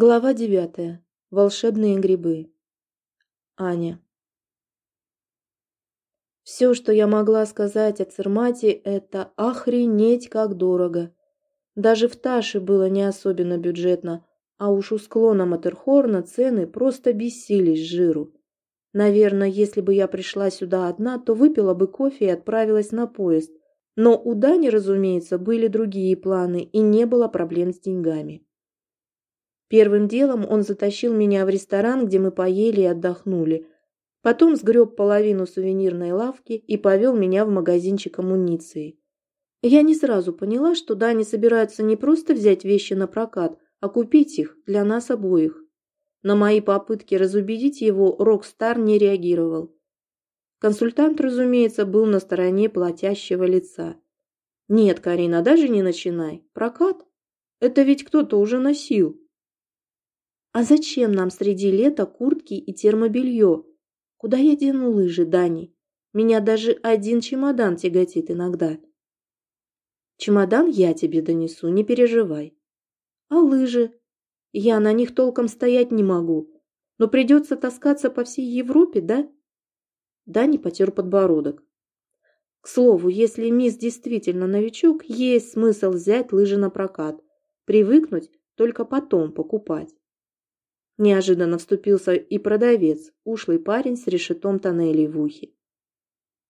Глава девятая. Волшебные грибы. Аня. Все, что я могла сказать о Цермате, это охренеть как дорого. Даже в Таше было не особенно бюджетно, а уж у склона Матерхорна цены просто бесились жиру. Наверное, если бы я пришла сюда одна, то выпила бы кофе и отправилась на поезд. Но у Дани, разумеется, были другие планы и не было проблем с деньгами. Первым делом он затащил меня в ресторан, где мы поели и отдохнули. Потом сгреб половину сувенирной лавки и повел меня в магазинчик амуниции. Я не сразу поняла, что Дани собираются не просто взять вещи на прокат, а купить их для нас обоих. На мои попытки разубедить его Рокстар не реагировал. Консультант, разумеется, был на стороне платящего лица. «Нет, Карина, даже не начинай. Прокат? Это ведь кто-то уже носил». А зачем нам среди лета куртки и термобелье? Куда я дену лыжи, Дани? Меня даже один чемодан тяготит иногда. Чемодан я тебе донесу, не переживай. А лыжи? Я на них толком стоять не могу. Но придется таскаться по всей Европе, да? Дани потер подбородок. К слову, если мисс действительно новичок, есть смысл взять лыжи на прокат. Привыкнуть, только потом покупать. Неожиданно вступился и продавец, ушлый парень с решетом тоннелей в ухе.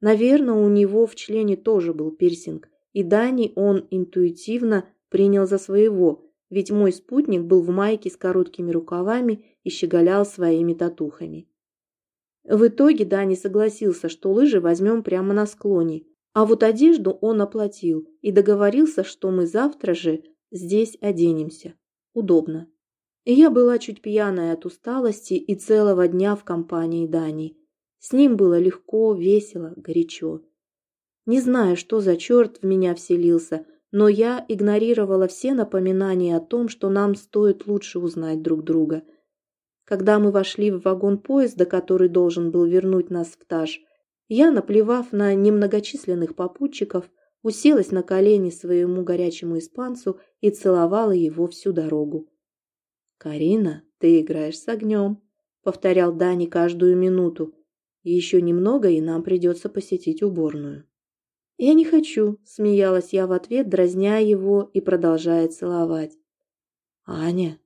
Наверное, у него в члене тоже был пирсинг, и Дани он интуитивно принял за своего, ведь мой спутник был в майке с короткими рукавами и щеголял своими татухами. В итоге Дани согласился, что лыжи возьмем прямо на склоне, а вот одежду он оплатил и договорился, что мы завтра же здесь оденемся. Удобно. Я была чуть пьяная от усталости и целого дня в компании Дани. С ним было легко, весело, горячо. Не знаю, что за черт в меня вселился, но я игнорировала все напоминания о том, что нам стоит лучше узнать друг друга. Когда мы вошли в вагон поезда, который должен был вернуть нас в Таж, я, наплевав на немногочисленных попутчиков, уселась на колени своему горячему испанцу и целовала его всю дорогу. «Карина, ты играешь с огнем», — повторял Дани каждую минуту. «Еще немного, и нам придется посетить уборную». «Я не хочу», — смеялась я в ответ, дразня его и продолжая целовать. «Аня,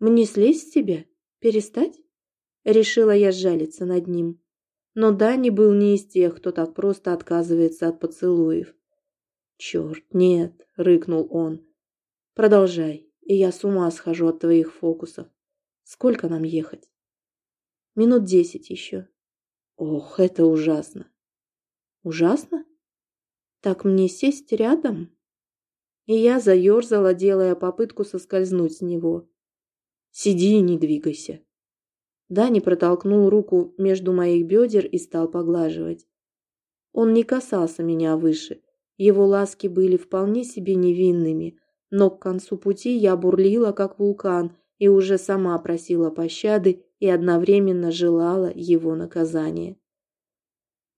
мне слезть с тебя? Перестать?» Решила я сжалиться над ним. Но Дани был не из тех, кто так просто отказывается от поцелуев. «Черт, нет!» — рыкнул он. «Продолжай и я с ума схожу от твоих фокусов. Сколько нам ехать? Минут десять еще. Ох, это ужасно. Ужасно? Так мне сесть рядом? И я заерзала, делая попытку соскользнуть с него. Сиди и не двигайся. Дани протолкнул руку между моих бедер и стал поглаживать. Он не касался меня выше. Его ласки были вполне себе невинными, но к концу пути я бурлила, как вулкан, и уже сама просила пощады и одновременно желала его наказания.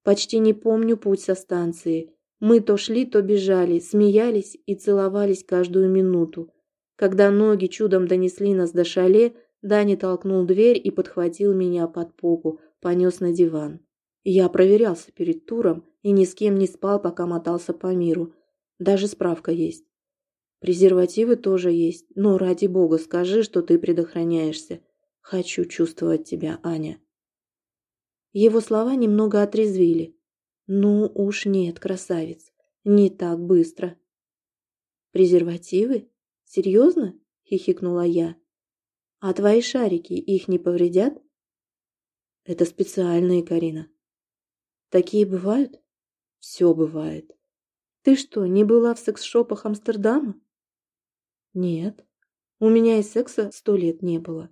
Почти не помню путь со станции. Мы то шли, то бежали, смеялись и целовались каждую минуту. Когда ноги чудом донесли нас до шале, Дани толкнул дверь и подхватил меня под попу, понес на диван. Я проверялся перед туром и ни с кем не спал, пока мотался по миру. Даже справка есть. Презервативы тоже есть, но ради бога скажи, что ты предохраняешься. Хочу чувствовать тебя, Аня. Его слова немного отрезвили. Ну уж нет, красавец, не так быстро. Презервативы? Серьезно? Хихикнула я. А твои шарики их не повредят? Это специальные, Карина. Такие бывают? Все бывает. Ты что, не была в секс-шопах Амстердама? Нет, у меня и секса сто лет не было.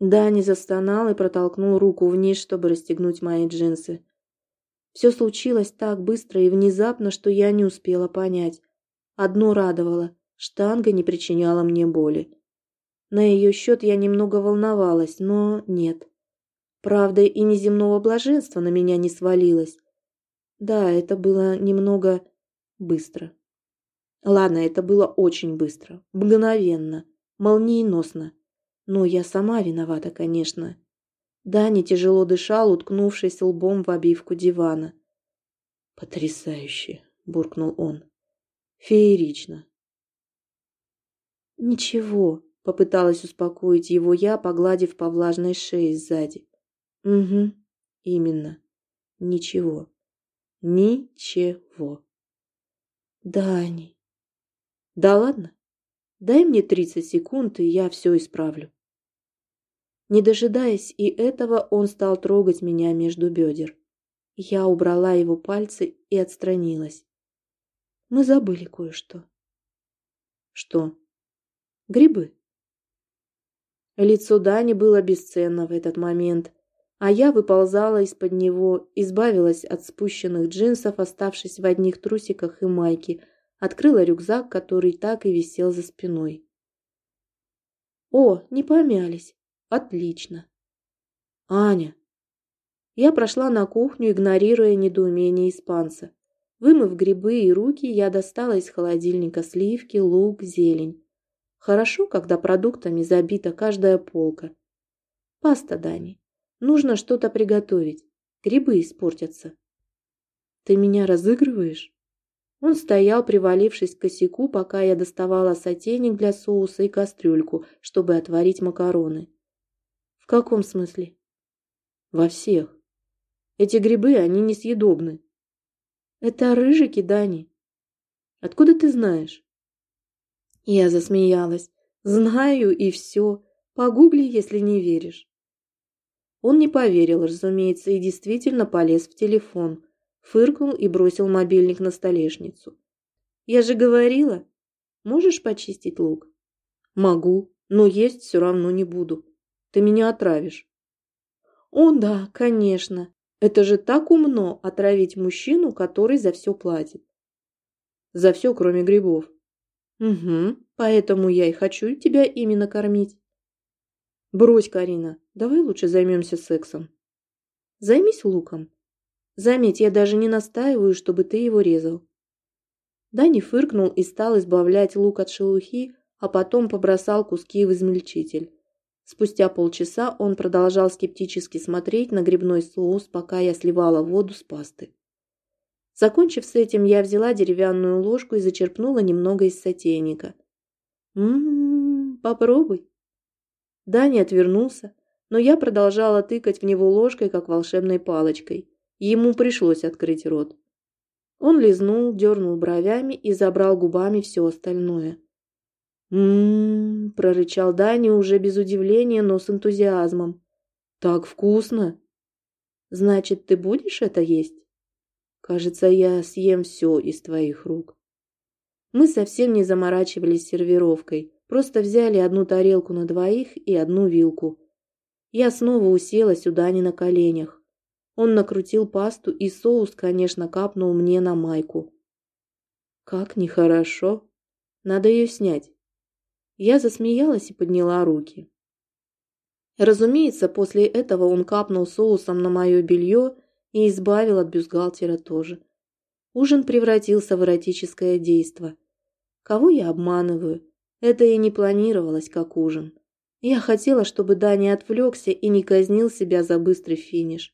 Дани застонал и протолкнул руку вниз, чтобы расстегнуть мои джинсы. Все случилось так быстро и внезапно, что я не успела понять. Одно радовало – штанга не причиняла мне боли. На ее счет я немного волновалась, но нет. Правда, и неземного блаженства на меня не свалилось. Да, это было немного быстро. Ладно, это было очень быстро, мгновенно. Молниеносно. Но я сама виновата, конечно. Даня тяжело дышал, уткнувшись лбом в обивку дивана. «Потрясающе!» – буркнул он. «Феерично!» «Ничего», – попыталась успокоить его я, погладив по влажной шее сзади. «Угу, именно. Ничего. Ничего». «Дани». «Да ладно. Дай мне тридцать секунд, и я все исправлю». Не дожидаясь и этого, он стал трогать меня между бедер. Я убрала его пальцы и отстранилась. Мы забыли кое-что. Что? Грибы. Лицо Дани было бесценно в этот момент, а я выползала из-под него, избавилась от спущенных джинсов, оставшись в одних трусиках и майке, открыла рюкзак, который так и висел за спиной. О, не помялись. Отлично. Аня. Я прошла на кухню, игнорируя недоумение испанца. Вымыв грибы и руки, я достала из холодильника сливки, лук, зелень. Хорошо, когда продуктами забита каждая полка. Паста, Дани. Нужно что-то приготовить. Грибы испортятся. Ты меня разыгрываешь? Он стоял, привалившись к косяку, пока я доставала сотейник для соуса и кастрюльку, чтобы отварить макароны. В каком смысле? Во всех. Эти грибы, они несъедобны. Это рыжики, Дани. Откуда ты знаешь? Я засмеялась. Знаю и все. Погугли, если не веришь. Он не поверил, разумеется, и действительно полез в телефон. Фыркнул и бросил мобильник на столешницу. Я же говорила. Можешь почистить лук? Могу, но есть все равно не буду. Ты меня отравишь. О, да, конечно. Это же так умно отравить мужчину, который за все платит. За все, кроме грибов. Угу, поэтому я и хочу тебя именно кормить. Брось, Карина, давай лучше займемся сексом. Займись луком. Заметь, я даже не настаиваю, чтобы ты его резал. Дани фыркнул и стал избавлять лук от шелухи, а потом побросал куски в измельчитель. Спустя полчаса он продолжал скептически смотреть на грибной соус, пока я сливала воду с пасты. Закончив с этим, я взяла деревянную ложку и зачерпнула немного из сотейника. «Ммм, попробуй». Дани отвернулся, но я продолжала тыкать в него ложкой, как волшебной палочкой. Ему пришлось открыть рот. Он лизнул, дернул бровями и забрал губами все остальное. «М-м-м», прорычал Дани уже без удивления, но с энтузиазмом. «Так вкусно!» «Значит, ты будешь это есть?» «Кажется, я съем все из твоих рук». Мы совсем не заморачивались сервировкой, просто взяли одну тарелку на двоих и одну вилку. Я снова уселась у Дани на коленях. Он накрутил пасту, и соус, конечно, капнул мне на майку. «Как нехорошо. Надо ее снять». Я засмеялась и подняла руки. Разумеется, после этого он капнул соусом на мое белье и избавил от бюстгальтера тоже. Ужин превратился в эротическое действо. Кого я обманываю? Это и не планировалось как ужин. Я хотела, чтобы Дани отвлекся и не казнил себя за быстрый финиш.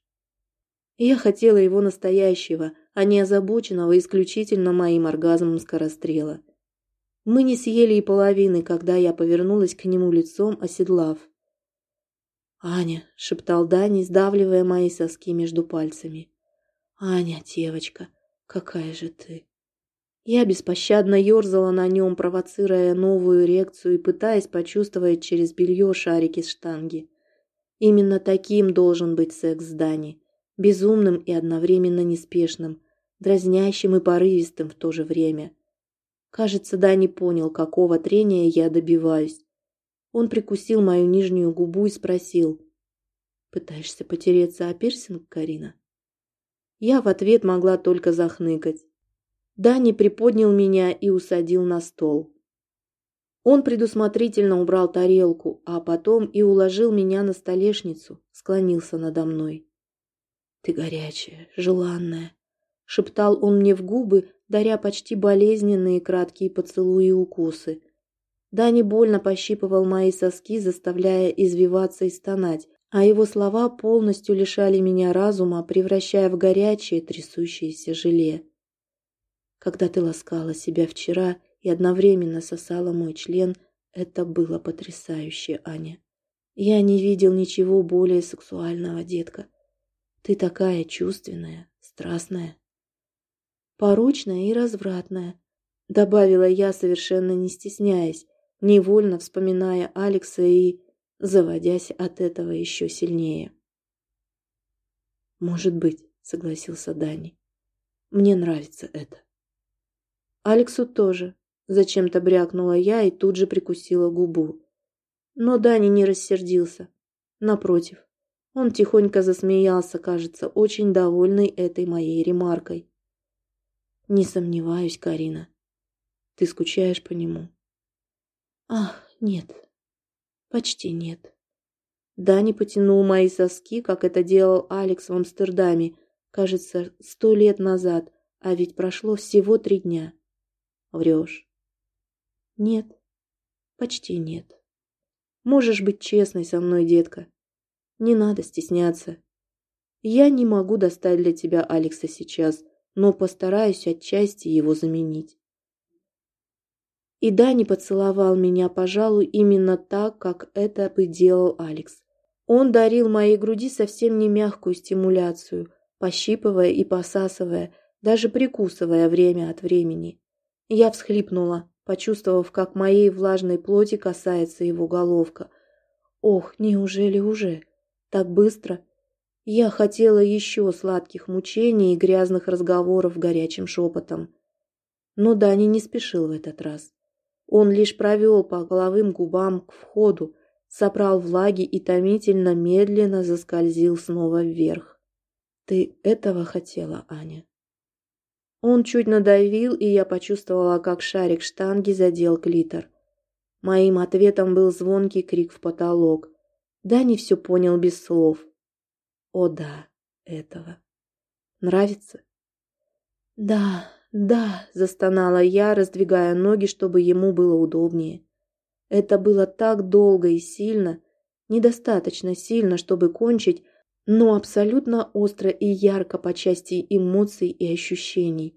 Я хотела его настоящего, а не озабоченного исключительно моим оргазмом скорострела. Мы не съели и половины, когда я повернулась к нему лицом, оседлав. «Аня», — шептал Дани, сдавливая мои соски между пальцами. «Аня, девочка, какая же ты!» Я беспощадно ерзала на нем, провоцируя новую эрекцию и пытаясь почувствовать через белье шарики штанги. Именно таким должен быть секс с Дани. Безумным и одновременно неспешным, дразнящим и порывистым в то же время. Кажется, Дани понял, какого трения я добиваюсь. Он прикусил мою нижнюю губу и спросил. «Пытаешься потереться о пирсинг, Карина?» Я в ответ могла только захныкать. Дани приподнял меня и усадил на стол. Он предусмотрительно убрал тарелку, а потом и уложил меня на столешницу, склонился надо мной. «Ты горячая, желанная», — шептал он мне в губы, даря почти болезненные краткие поцелуи и укусы. Дани больно пощипывал мои соски, заставляя извиваться и стонать, а его слова полностью лишали меня разума, превращая в горячее, трясущееся желе. Когда ты ласкала себя вчера и одновременно сосала мой член, это было потрясающе, Аня. Я не видел ничего более сексуального, детка. Ты такая чувственная, страстная. Порочная и развратная, добавила я, совершенно не стесняясь, невольно вспоминая Алекса и заводясь от этого еще сильнее. «Может быть», — согласился Дани. «Мне нравится это». «Алексу тоже», — зачем-то брякнула я и тут же прикусила губу. Но Дани не рассердился. Напротив, он тихонько засмеялся, кажется, очень довольный этой моей ремаркой. «Не сомневаюсь, Карина. Ты скучаешь по нему?» «Ах, нет, Почти нет. Дани потянул мои соски, как это делал Алекс в Амстердаме, кажется, сто лет назад, а ведь прошло всего три дня. Врешь. Нет, почти нет. Можешь быть честной со мной, детка. Не надо стесняться. Я не могу достать для тебя Алекса сейчас, но постараюсь отчасти его заменить. И Дани поцеловал меня, пожалуй, именно так, как это бы делал Алекс. Он дарил моей груди совсем не мягкую стимуляцию, пощипывая и посасывая, даже прикусывая время от времени. Я всхлипнула, почувствовав, как моей влажной плоти касается его головка. Ох, неужели уже? Так быстро? Я хотела еще сладких мучений и грязных разговоров горячим шепотом. Но Дани не спешил в этот раз. Он лишь провел по головым губам к входу, собрал влаги и томительно медленно заскользил снова вверх. «Ты этого хотела, Аня?» Он чуть надавил, и я почувствовала, как шарик штанги задел клитор. Моим ответом был звонкий крик в потолок. Да не все понял без слов. О да, этого. Нравится? Да, «Да», – застонала я, раздвигая ноги, чтобы ему было удобнее. Это было так долго и сильно, недостаточно сильно, чтобы кончить, но абсолютно остро и ярко по части эмоций и ощущений.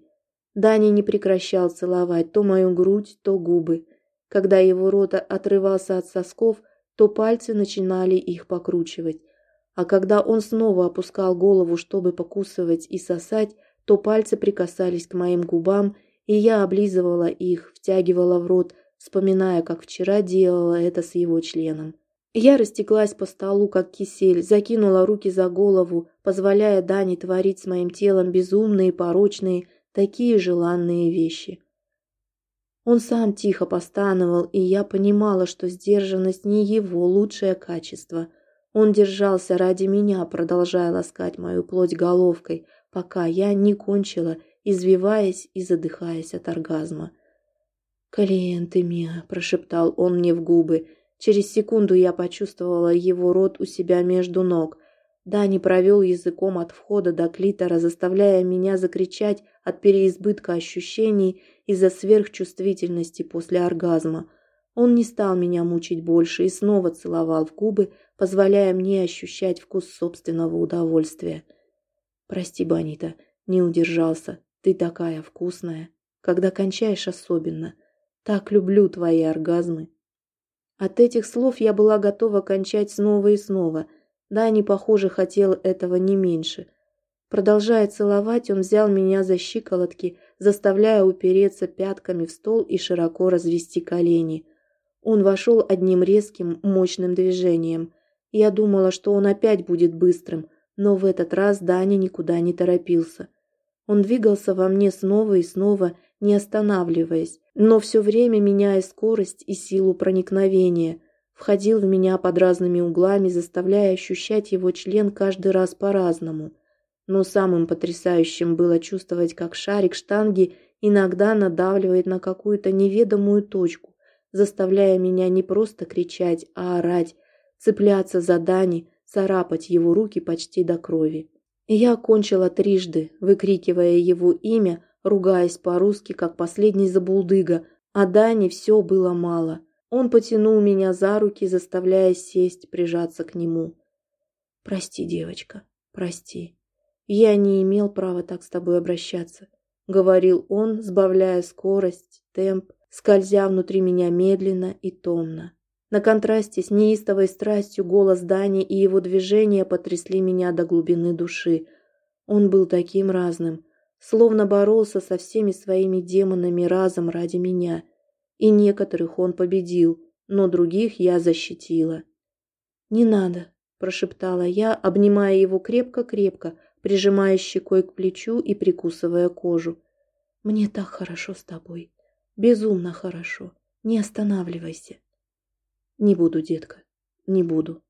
Дани не прекращал целовать то мою грудь, то губы. Когда его рот отрывался от сосков, то пальцы начинали их покручивать. А когда он снова опускал голову, чтобы покусывать и сосать, то пальцы прикасались к моим губам, и я облизывала их, втягивала в рот, вспоминая, как вчера делала это с его членом. Я растеклась по столу, как кисель, закинула руки за голову, позволяя Дане творить с моим телом безумные, порочные, такие желанные вещи. Он сам тихо постановал, и я понимала, что сдержанность не его лучшее качество. Он держался ради меня, продолжая ласкать мою плоть головкой, пока я не кончила, извиваясь и задыхаясь от оргазма. «Клиенты Миа», – прошептал он мне в губы. Через секунду я почувствовала его рот у себя между ног. Дани провел языком от входа до клитора, заставляя меня закричать от переизбытка ощущений из-за сверхчувствительности после оргазма. Он не стал меня мучить больше и снова целовал в губы, позволяя мне ощущать вкус собственного удовольствия. Прости, Банита, не удержался. Ты такая вкусная. Когда кончаешь особенно. Так люблю твои оргазмы. От этих слов я была готова кончать снова и снова. Дани, похоже, хотел этого не меньше. Продолжая целовать, он взял меня за щиколотки, заставляя упереться пятками в стол и широко развести колени. Он вошел одним резким, мощным движением. Я думала, что он опять будет быстрым, но в этот раз Даня никуда не торопился. Он двигался во мне снова и снова, не останавливаясь, но все время меняя скорость и силу проникновения, входил в меня под разными углами, заставляя ощущать его член каждый раз по-разному. Но самым потрясающим было чувствовать, как шарик штанги иногда надавливает на какую-то неведомую точку, заставляя меня не просто кричать, а орать, цепляться за Дани, царапать его руки почти до крови. Я окончила трижды, выкрикивая его имя, ругаясь по-русски, как последний забулдыга, а Дани все было мало. Он потянул меня за руки, заставляя сесть, прижаться к нему. «Прости, девочка, прости. Я не имел права так с тобой обращаться», — говорил он, сбавляя скорость, темп, скользя внутри меня медленно и томно. На контрасте с неистовой страстью голос Дани и его движения потрясли меня до глубины души. Он был таким разным, словно боролся со всеми своими демонами разом ради меня. И некоторых он победил, но других я защитила. «Не надо», – прошептала я, обнимая его крепко-крепко, прижимая щекой к плечу и прикусывая кожу. «Мне так хорошо с тобой. Безумно хорошо. Не останавливайся». «Не буду, детка, не буду».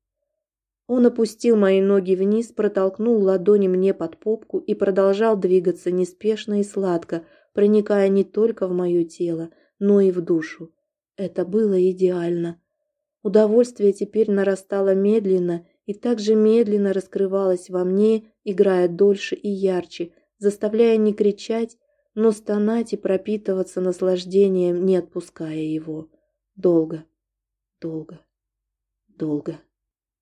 Он опустил мои ноги вниз, протолкнул ладони мне под попку и продолжал двигаться неспешно и сладко, проникая не только в мое тело, но и в душу. Это было идеально. Удовольствие теперь нарастало медленно и также медленно раскрывалось во мне, играя дольше и ярче, заставляя не кричать, но стонать и пропитываться наслаждением, не отпуская его. Долго, долго, долго.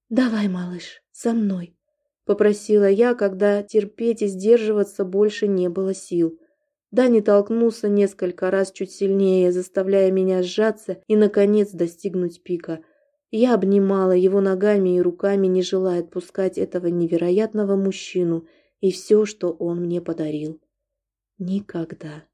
«Давай, малыш, со мной», — попросила я, когда терпеть и сдерживаться больше не было сил. Дани толкнулся несколько раз чуть сильнее, заставляя меня сжаться и, наконец, достигнуть пика. Я обнимала его ногами и руками, не желая отпускать этого невероятного мужчину и все, что он мне подарил. Никогда.